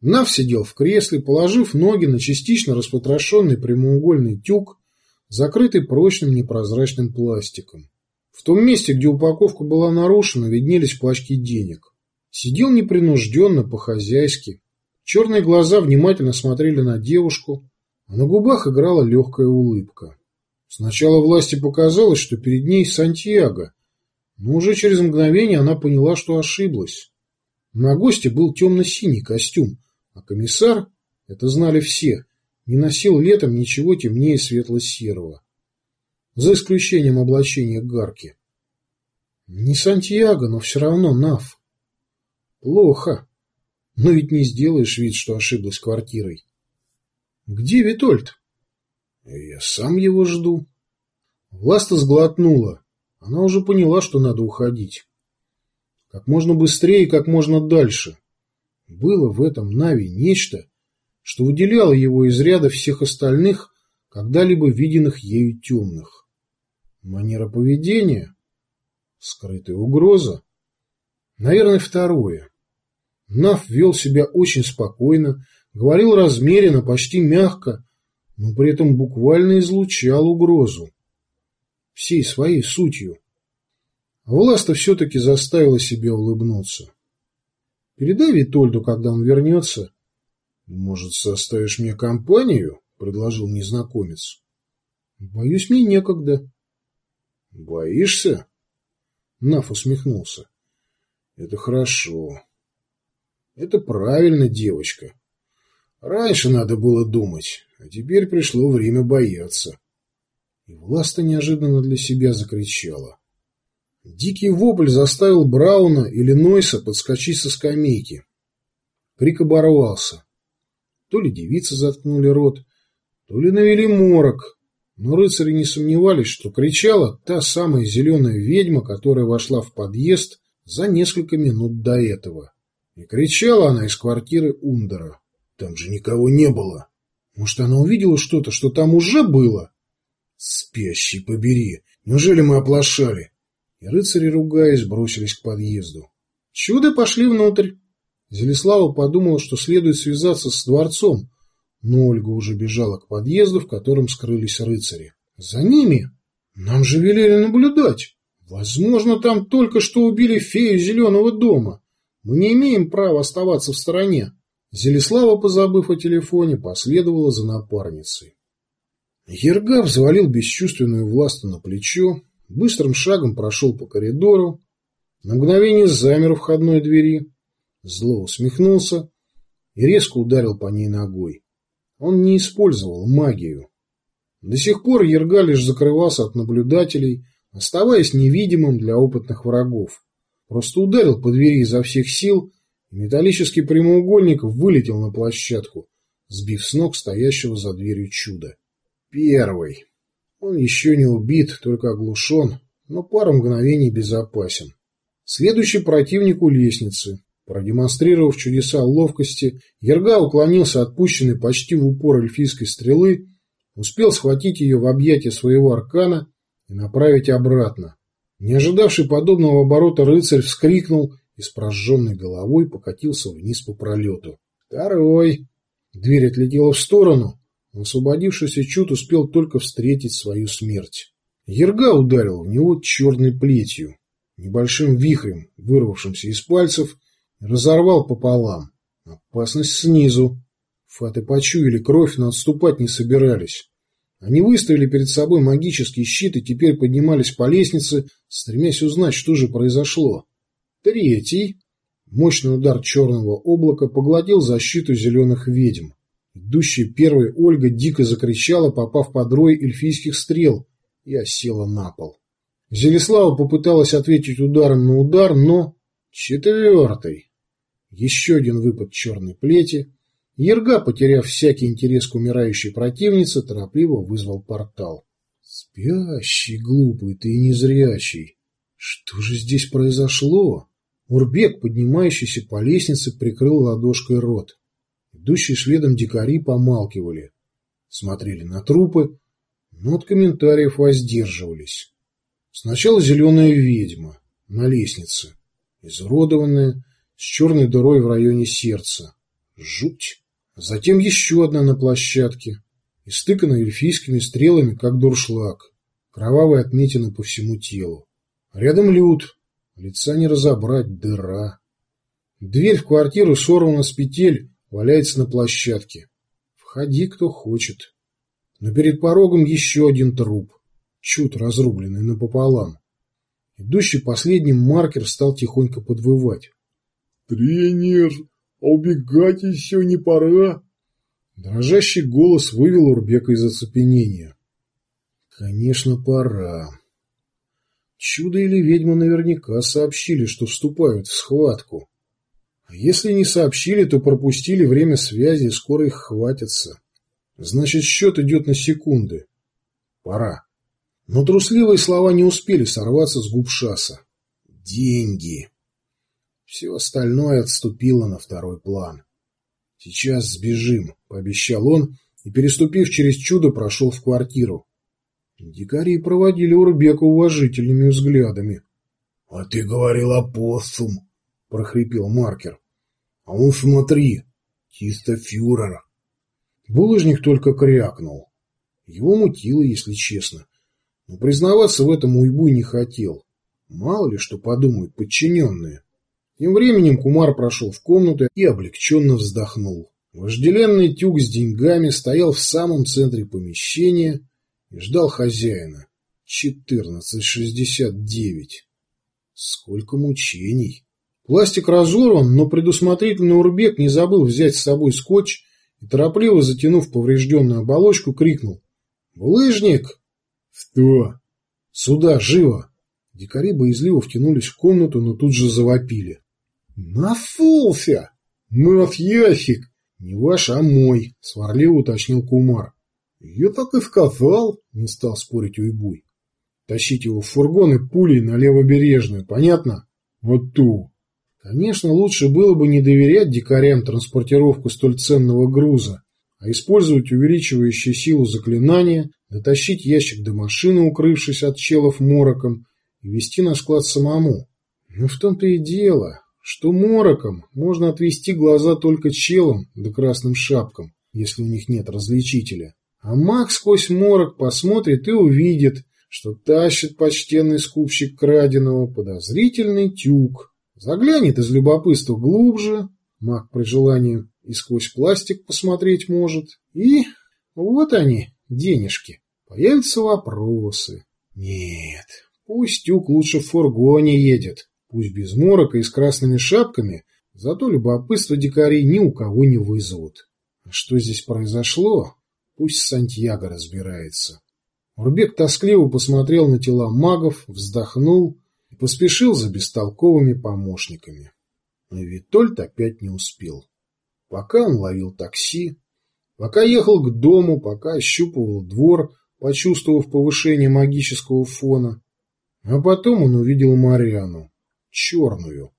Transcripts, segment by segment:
Нав сидел в кресле, положив ноги на частично распотрошенный прямоугольный тюк, закрытый прочным непрозрачным пластиком. В том месте, где упаковка была нарушена, виднелись пачки денег. Сидел непринужденно, по-хозяйски. Черные глаза внимательно смотрели на девушку, а на губах играла легкая улыбка. Сначала власти показалось, что перед ней Сантьяго, но уже через мгновение она поняла, что ошиблась. На госте был темно-синий костюм, а комиссар, это знали все, не носил летом ничего темнее светло-серого. За исключением облачения гарки. Не Сантьяго, но все равно Нав. Плохо. Но ведь не сделаешь вид, что ошиблась квартирой. Где Витольд? Я сам его жду. Власта сглотнула. Она уже поняла, что надо уходить. Как можно быстрее и как можно дальше. Было в этом Нави нечто, что выделяло его из ряда всех остальных, когда-либо виденных ею темных. Манера поведения? Скрытая угроза? Наверное, второе. Нав вел себя очень спокойно, говорил размеренно, почти мягко, но при этом буквально излучал угрозу. Всей своей сутью. Власта все-таки заставила себя улыбнуться. Передай Витольду, когда он вернется. — Может, составишь мне компанию? — предложил незнакомец. — Боюсь, мне некогда. — Боишься? Наф усмехнулся. — Это хорошо. Это правильно, девочка. Раньше надо было думать, а теперь пришло время бояться. И Власта неожиданно для себя закричала. Дикий вопль заставил Брауна или Нойса подскочить со скамейки. Крик оборвался. То ли девицы заткнули рот, то ли навели морок, но рыцари не сомневались, что кричала та самая зеленая ведьма, которая вошла в подъезд за несколько минут до этого. И кричала она из квартиры Ундера. Там же никого не было. Может, она увидела что-то, что там уже было? Спящий побери, неужели мы оплошали? И рыцари, ругаясь, бросились к подъезду. Чудо пошли внутрь. Зелеслава подумала, что следует связаться с дворцом, но Ольга уже бежала к подъезду, в котором скрылись рыцари. За ними? Нам же велели наблюдать. Возможно, там только что убили фею Зеленого дома. Мы не имеем права оставаться в стороне. Зелеслава, позабыв о телефоне, последовала за напарницей. Ерга взвалил бесчувственную власту на плечо, быстрым шагом прошел по коридору, на мгновение замер у входной двери, зло усмехнулся и резко ударил по ней ногой. Он не использовал магию. До сих пор Ерга лишь закрывался от наблюдателей, оставаясь невидимым для опытных врагов. Просто ударил по двери изо всех сил, и металлический прямоугольник вылетел на площадку, сбив с ног стоящего за дверью чуда. Первый. Он еще не убит, только оглушен, но пару мгновений безопасен. Следующий противник у лестницы. Продемонстрировав чудеса ловкости, Ерга уклонился от пущенной почти в упор эльфийской стрелы, успел схватить ее в объятия своего аркана и направить обратно. Не ожидавший подобного оборота рыцарь вскрикнул и с прожженной головой покатился вниз по пролету. Второй. Дверь отлетела в сторону, Освободившийся Чуд успел только встретить свою смерть. Ерга ударил в него черной плетью, небольшим вихрем, вырвавшимся из пальцев, разорвал пополам. Опасность снизу. Фаты почуяли кровь, но отступать не собирались. Они выставили перед собой магический щит и теперь поднимались по лестнице, стремясь узнать, что же произошло. Третий. Мощный удар черного облака поглотил защиту зеленых ведьм. Идущая первой Ольга дико закричала, попав под рой эльфийских стрел, и осела на пол. Зелеслава попыталась ответить ударом на удар, но... Четвертый. Еще один выпад черной плети. Ерга, потеряв всякий интерес к умирающей противнице, торопливо вызвал портал. Спящий, глупый ты и незрячий. Что же здесь произошло? Урбек, поднимающийся по лестнице, прикрыл ладошкой рот. Идущие следом дикари помалкивали, смотрели на трупы, но от комментариев воздерживались. Сначала зеленая ведьма на лестнице, изуродованная, с черной дырой в районе сердца. Жуть. Затем еще одна на площадке, истыкана эльфийскими стрелами, как дуршлаг. Кровавые отметины по всему телу. Рядом люд. Лица не разобрать, дыра. Дверь в квартиру сорвана с петель, валяется на площадке. Входи, кто хочет. Но перед порогом еще один труп. Чуд разрубленный напополам. Идущий последним маркер стал тихонько подвывать. «Тренер, а убегать еще не пора?» Дрожащий голос вывел Урбека из оцепенения. «Конечно, пора». Чудо или ведьма наверняка сообщили, что вступают в схватку. Если не сообщили, то пропустили время связи, скоро их хватится. Значит, счет идет на секунды. Пора. Но трусливые слова не успели сорваться с губ Шаса. Деньги. Все остальное отступило на второй план. «Сейчас сбежим», — пообещал он, и, переступив через чудо, прошел в квартиру. Дикари проводили Урбека уважительными взглядами. — А ты говорил опоссум, — прохрипел маркер. — А он, смотри, чисто фюрер. Булыжник только крякнул. Его мутило, если честно. Но признаваться в этом Уйбуй не хотел. Мало ли что подумают подчиненные. Тем временем Кумар прошел в комнату и облегченно вздохнул. Вожделенный тюк с деньгами стоял в самом центре помещения и ждал хозяина. 14.69. Сколько мучений! Пластик разорван, но предусмотрительный Урбек не забыл взять с собой скотч и, торопливо затянув поврежденную оболочку, крикнул. «Булыжник!» «Что?» «Сюда, живо!» Дикари боязливо втянулись в комнату, но тут же завопили. «Нафулся! Наш ящик!» «Не ваш, а мой», — сварливо уточнил Кумар. «Я так и сказал», — не стал спорить Уйбуй. «Тащить его в фургон и пулей на левобережную, понятно?» «Вот ту». Конечно, лучше было бы не доверять дикарям транспортировку столь ценного груза, а использовать увеличивающие силу заклинания, дотащить ящик до машины, укрывшись от челов мороком, и вести на склад самому. Но в том-то и дело, что мороком можно отвести глаза только челам да красным шапкам, если у них нет различителя. А маг сквозь морок посмотрит и увидит, что тащит почтенный скупщик краденого подозрительный тюк. Заглянет из любопытства глубже, маг при желании и сквозь пластик посмотреть может, и вот они, денежки. Появятся вопросы. Нет, пусть тюк лучше в фургоне едет, Пусть без морока и с красными шапками, зато любопытство дикарей ни у кого не вызовут. А что здесь произошло, пусть Сантьяго разбирается. Урбек тоскливо посмотрел на тела магов, вздохнул поспешил за бестолковыми помощниками. Но Витольд опять не успел. Пока он ловил такси, пока ехал к дому, пока ощупывал двор, почувствовав повышение магического фона, а потом он увидел Мариану черную.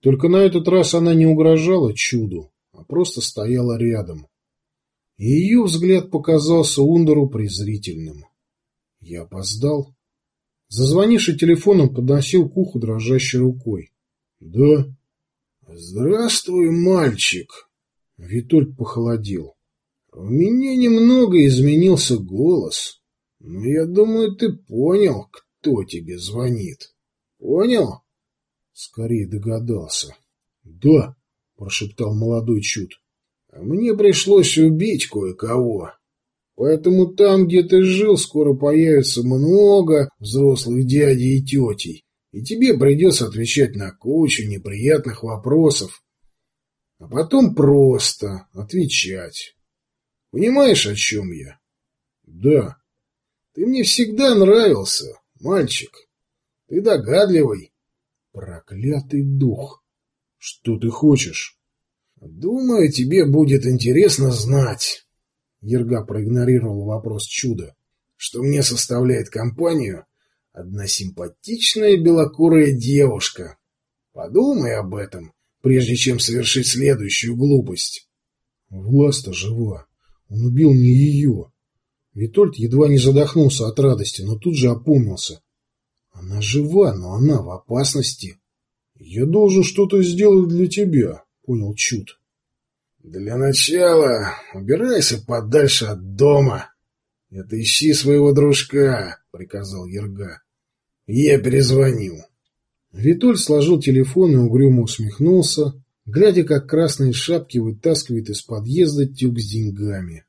Только на этот раз она не угрожала чуду, а просто стояла рядом. И ее взгляд показался Ундеру презрительным. Я опоздал. Зазвонивший телефоном подносил к уху дрожащей рукой. — Да. — Здравствуй, мальчик. Витольд похолодел. — У меня немного изменился голос, но я думаю, ты понял, кто тебе звонит. Понял? Скорее догадался. — Да, — прошептал молодой чуд. — мне пришлось убить кое-кого. Поэтому там, где ты жил, скоро появится много взрослых дядей и тетей, и тебе придется отвечать на кучу неприятных вопросов. А потом просто отвечать. Понимаешь, о чем я? — Да. Ты мне всегда нравился, мальчик. Ты догадливый Проклятый дух! Что ты хочешь? Думаю, тебе будет интересно знать. Ерга проигнорировал вопрос чуда. Что мне составляет компанию одна симпатичная белокурая девушка. Подумай об этом, прежде чем совершить следующую глупость. Власта жива. Он убил не ее. Витольд едва не задохнулся от радости, но тут же опомнился. Она жива, но она в опасности. Я должен что-то сделать для тебя, понял Чуд. Для начала убирайся подальше от дома. Это ищи своего дружка, приказал Ерга. Я перезвоню. Витоль сложил телефон и угрюмо усмехнулся, глядя, как красные шапки вытаскивает из подъезда тюк с деньгами.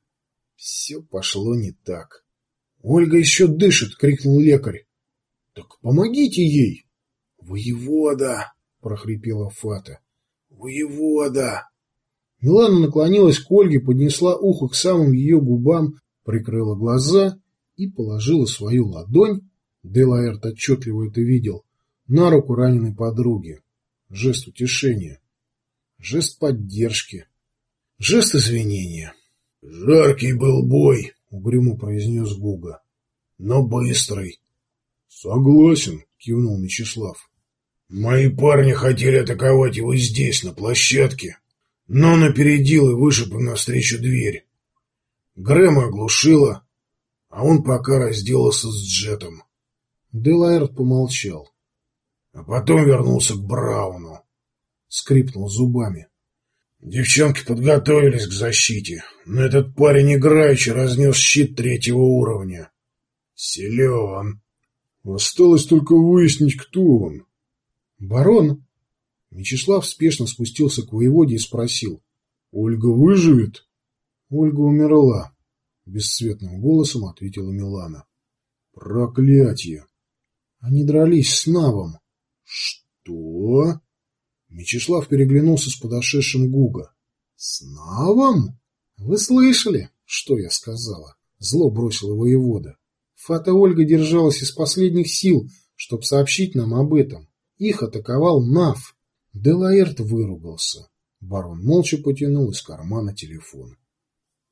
Все пошло не так. — Ольга еще дышит! — крикнул лекарь. — Так помогите ей! — Воевода! — прохрипела Фата. — Воевода! Милана наклонилась к Ольге, поднесла ухо к самым ее губам, прикрыла глаза и положила свою ладонь, Делаэрт отчетливо это видел, на руку раненой подруги. Жест утешения. Жест поддержки. Жест извинения. — Жаркий был бой, — угрюмо произнес Гуга. — Но быстрый. — Согласен, — кивнул Мечислав. — Мои парни хотели атаковать его здесь, на площадке, но он опередил и вышиб им навстречу дверь. Грэма оглушила, а он пока разделался с Джетом. Делайрт помолчал. А потом вернулся к Брауну. Скрипнул зубами. Девчонки подготовились к защите, но этот парень играючи разнес щит третьего уровня. Силен. Осталось только выяснить, кто он. Барон. Мечислав спешно спустился к воеводе и спросил. Ольга выживет? Ольга умерла. Бесцветным голосом ответила Милана. Проклятие! Они дрались с Навом. Что? Мечислав переглянулся с подошедшим Гуга. С Навом? Вы слышали, что я сказала? Зло бросила воевода. Фата Ольга держалась из последних сил, чтобы сообщить нам об этом. Их атаковал Нав. Делаэрт выругался. Барон молча потянул из кармана телефон.